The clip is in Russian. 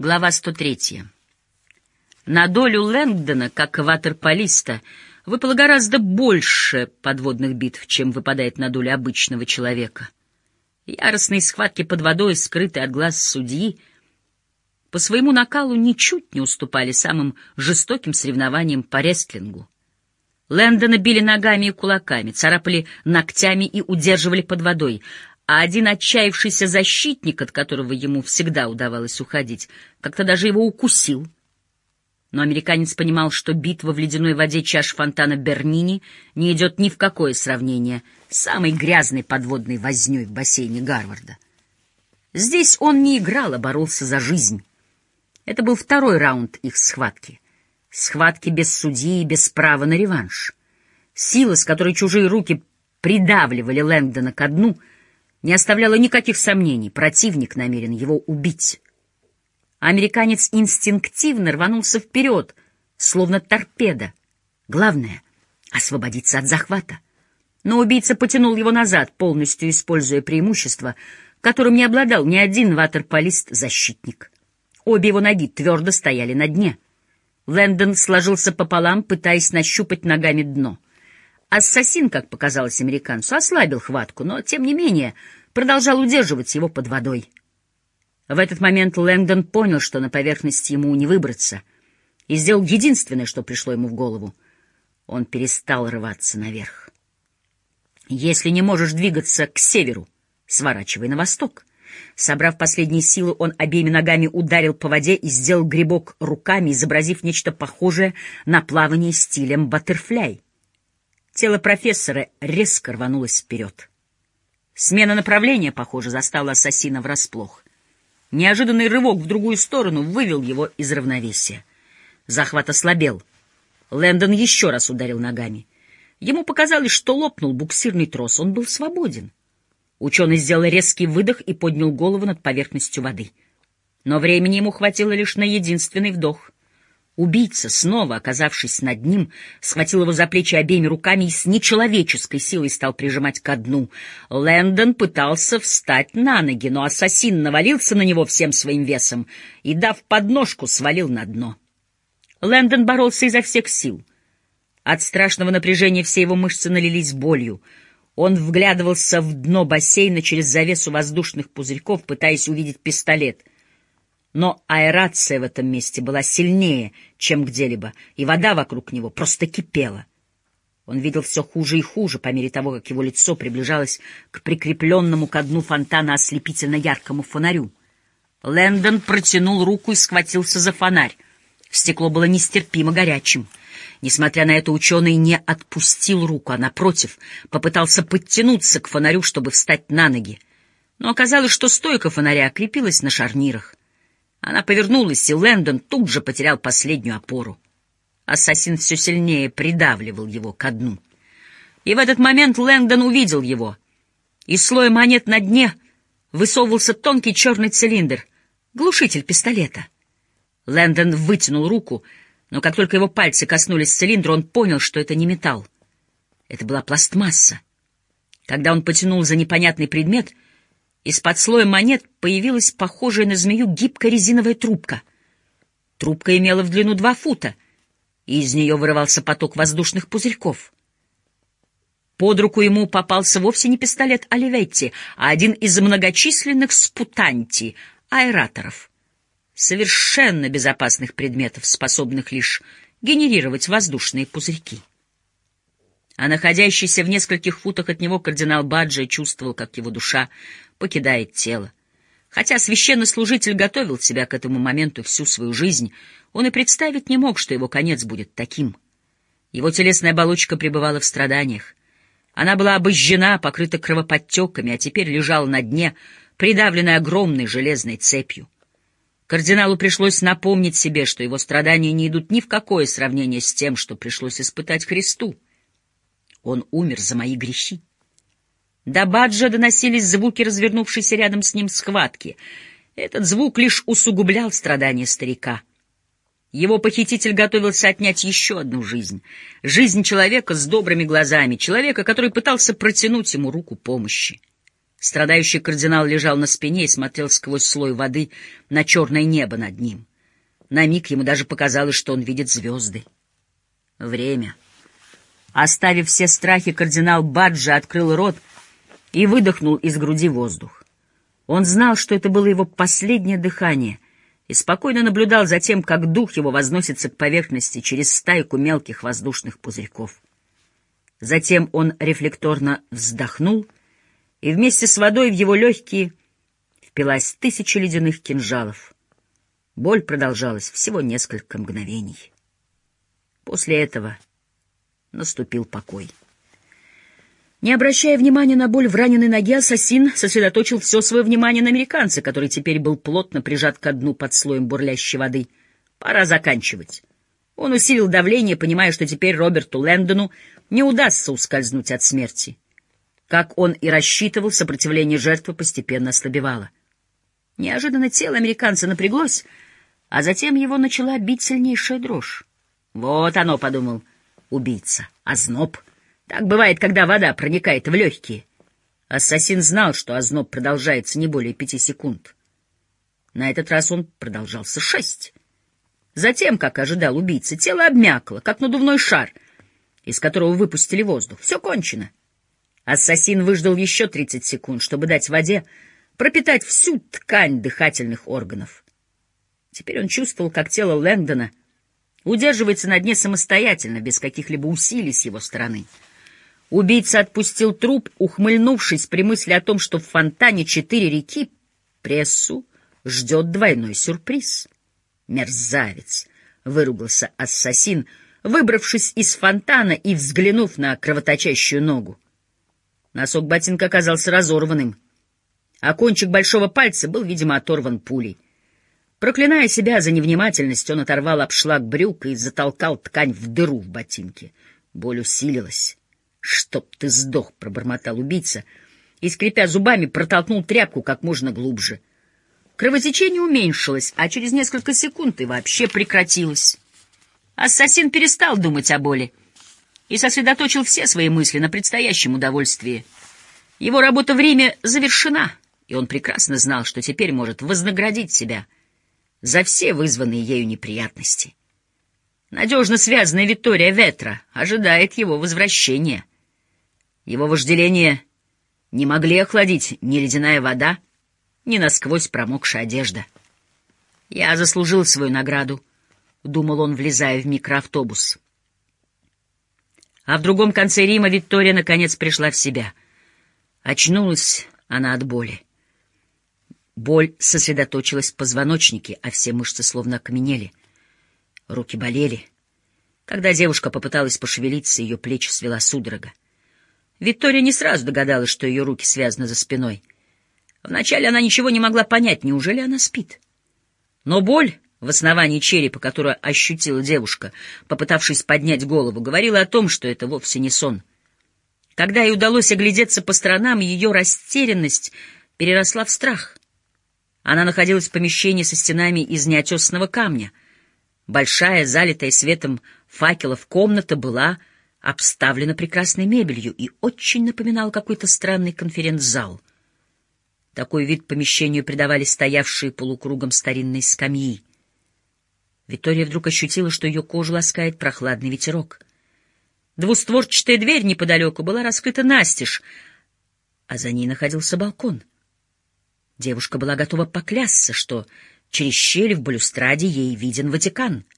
Глава 103. На долю Лэнгдона, как ватерполиста, выпало гораздо больше подводных битв, чем выпадает на долю обычного человека. Яростные схватки под водой, скрытые от глаз судьи, по своему накалу ничуть не уступали самым жестоким соревнованиям по рестлингу. Лэндона били ногами и кулаками, царапали ногтями и удерживали под водой, а один отчаявшийся защитник, от которого ему всегда удавалось уходить, как-то даже его укусил. Но американец понимал, что битва в ледяной воде чаш фонтана Бернини не идет ни в какое сравнение с самой грязной подводной вознёй в бассейне Гарварда. Здесь он не играл, а боролся за жизнь. Это был второй раунд их схватки. Схватки без судьи и без права на реванш. Сила, с которой чужие руки придавливали Лэнгдона ко дну — не оставляло никаких сомнений, противник намерен его убить. Американец инстинктивно рванулся вперед, словно торпеда. Главное — освободиться от захвата. Но убийца потянул его назад, полностью используя преимущество, которым не обладал ни один ватерполист-защитник. Обе его ноги твердо стояли на дне. Лэндон сложился пополам, пытаясь нащупать ногами дно — Ассасин, как показалось американцу, ослабил хватку, но, тем не менее, продолжал удерживать его под водой. В этот момент Лэнгдон понял, что на поверхности ему не выбраться, и сделал единственное, что пришло ему в голову. Он перестал рваться наверх. «Если не можешь двигаться к северу, сворачивай на восток». Собрав последние силы, он обеими ногами ударил по воде и сделал грибок руками, изобразив нечто похожее на плавание стилем баттерфляй. Тело профессора резко рванулось вперед. Смена направления, похоже, застала ассасина врасплох. Неожиданный рывок в другую сторону вывел его из равновесия. Захват ослабел. Лэндон еще раз ударил ногами. Ему показалось, что лопнул буксирный трос. Он был свободен. Ученый сделал резкий выдох и поднял голову над поверхностью воды. Но времени ему хватило лишь на единственный вдох — Убийца, снова оказавшись над ним, схватил его за плечи обеими руками и с нечеловеческой силой стал прижимать ко дну. Лэндон пытался встать на ноги, но ассасин навалился на него всем своим весом и, дав подножку, свалил на дно. Лэндон боролся изо всех сил. От страшного напряжения все его мышцы налились болью. Он вглядывался в дно бассейна через завесу воздушных пузырьков, пытаясь увидеть пистолет — но аэрация в этом месте была сильнее, чем где-либо, и вода вокруг него просто кипела. Он видел все хуже и хуже по мере того, как его лицо приближалось к прикрепленному ко дну фонтана ослепительно яркому фонарю. Лэндон протянул руку и схватился за фонарь. Стекло было нестерпимо горячим. Несмотря на это, ученый не отпустил руку, а, напротив, попытался подтянуться к фонарю, чтобы встать на ноги. Но оказалось, что стойка фонаря крепилась на шарнирах. Она повернулась, и Лэндон тут же потерял последнюю опору. Ассасин все сильнее придавливал его ко дну. И в этот момент Лэндон увидел его. Из слоя монет на дне высовывался тонкий черный цилиндр, глушитель пистолета. Лэндон вытянул руку, но как только его пальцы коснулись цилиндра, он понял, что это не металл. Это была пластмасса. Когда он потянул за непонятный предмет — из-под слоя монет появилась похожая на змею гибкая резиновая трубка. Трубка имела в длину два фута, и из нее вырывался поток воздушных пузырьков. Под руку ему попался вовсе не пистолет Оливетти, а один из многочисленных спутанти, аэраторов. Совершенно безопасных предметов, способных лишь генерировать воздушные пузырьки а находящийся в нескольких футах от него кардинал Баджи чувствовал, как его душа покидает тело. Хотя священнослужитель готовил себя к этому моменту всю свою жизнь, он и представить не мог, что его конец будет таким. Его телесная оболочка пребывала в страданиях. Она была обожжена, покрыта кровоподтеками, а теперь лежала на дне, придавленная огромной железной цепью. Кардиналу пришлось напомнить себе, что его страдания не идут ни в какое сравнение с тем, что пришлось испытать Христу. Он умер за мои грехи. До Баджа доносились звуки развернувшейся рядом с ним схватки. Этот звук лишь усугублял страдания старика. Его похититель готовился отнять еще одну жизнь. Жизнь человека с добрыми глазами, человека, который пытался протянуть ему руку помощи. Страдающий кардинал лежал на спине и смотрел сквозь слой воды на черное небо над ним. На миг ему даже показалось, что он видит звезды. Время. Оставив все страхи, кардинал Баджи открыл рот и выдохнул из груди воздух. Он знал, что это было его последнее дыхание, и спокойно наблюдал за тем, как дух его возносится к поверхности через стайку мелких воздушных пузырьков. Затем он рефлекторно вздохнул — и вместе с водой в его легкие впилась тысяча ледяных кинжалов. Боль продолжалась всего несколько мгновений. После этого наступил покой. Не обращая внимания на боль в раненой ноге, ассасин сосредоточил все свое внимание на американце, который теперь был плотно прижат ко дну под слоем бурлящей воды. Пора заканчивать. Он усилил давление, понимая, что теперь Роберту Лэндону не удастся ускользнуть от смерти. Как он и рассчитывал, сопротивление жертвы постепенно ослабевало. Неожиданно тело американца напряглось, а затем его начала бить сильнейшая дрожь. «Вот оно», — подумал убийца, — «озноб. Так бывает, когда вода проникает в легкие». Ассасин знал, что озноб продолжается не более пяти секунд. На этот раз он продолжался шесть. Затем, как ожидал убийца, тело обмякло, как надувной шар, из которого выпустили воздух. Все кончено. Ассасин выждал еще 30 секунд, чтобы дать воде пропитать всю ткань дыхательных органов. Теперь он чувствовал, как тело Лэндона удерживается на дне самостоятельно, без каких-либо усилий с его стороны. Убийца отпустил труп, ухмыльнувшись при мысли о том, что в фонтане четыре реки прессу ждет двойной сюрприз. «Мерзавец!» — выругался ассасин, выбравшись из фонтана и взглянув на кровоточащую ногу. Носок ботинка оказался разорванным, а кончик большого пальца был, видимо, оторван пулей. Проклиная себя за невнимательность, он оторвал обшлаг брюк и затолкал ткань в дыру в ботинке. Боль усилилась. «Чтоб ты сдох!» — пробормотал убийца и, скрипя зубами, протолкнул тряпку как можно глубже. Кровотечение уменьшилось, а через несколько секунд и вообще прекратилось. Ассасин перестал думать о боли и сосредоточил все свои мысли на предстоящем удовольствии. Его работа в Риме завершена, и он прекрасно знал, что теперь может вознаградить себя за все вызванные ею неприятности. Надежно связанная Виктория Ветра ожидает его возвращения. Его вожделение не могли охладить ни ледяная вода, ни насквозь промокшая одежда. «Я заслужил свою награду», — думал он, влезая в микроавтобус. А в другом конце Рима Виктория наконец пришла в себя. Очнулась она от боли. Боль сосредоточилась в позвоночнике, а все мышцы словно окаменели. Руки болели. Когда девушка попыталась пошевелиться, ее плечи свела судорога. Виктория не сразу догадалась, что ее руки связаны за спиной. Вначале она ничего не могла понять, неужели она спит. Но боль в основании черепа, которую ощутила девушка, попытавшись поднять голову, говорила о том, что это вовсе не сон. Когда ей удалось оглядеться по сторонам, ее растерянность переросла в страх. Она находилась в помещении со стенами из неотесанного камня. Большая, залитая светом факелов комната была обставлена прекрасной мебелью и очень напоминала какой-то странный конференц-зал. Такой вид помещению придавали стоявшие полукругом старинные скамьи. Виктория вдруг ощутила, что ее кожу ласкает прохладный ветерок. Двустворчатая дверь неподалеку была раскрыта настежь, а за ней находился балкон. Девушка была готова поклясться, что через щель в балюстраде ей виден Ватикан —